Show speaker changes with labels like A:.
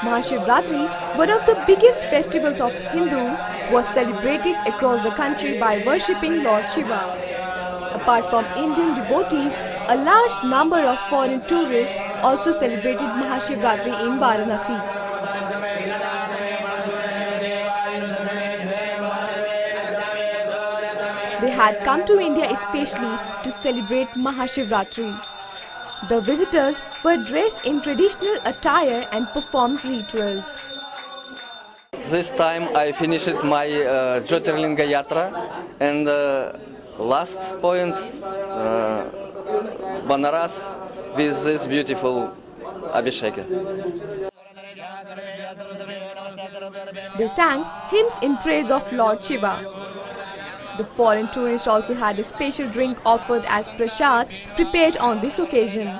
A: Mahashivratri, one of the biggest festivals of Hindus, was celebrated across the country by worshipping Lord Shiva. Apart from Indian devotees, a large number of foreign tourists also celebrated Mahashivratri in Varanasi. They had come to India especially to celebrate Mahashivratri. The visitors were dressed in traditional attire and performed rituals.
B: This time I finished my uh, Jyotirlinga Yatra and uh, last point uh, Banaras with this beautiful Abhishek.
A: They sang hymns in praise of Lord Shiva. The foreign tourists also had a special drink offered as prasad prepared on this occasion.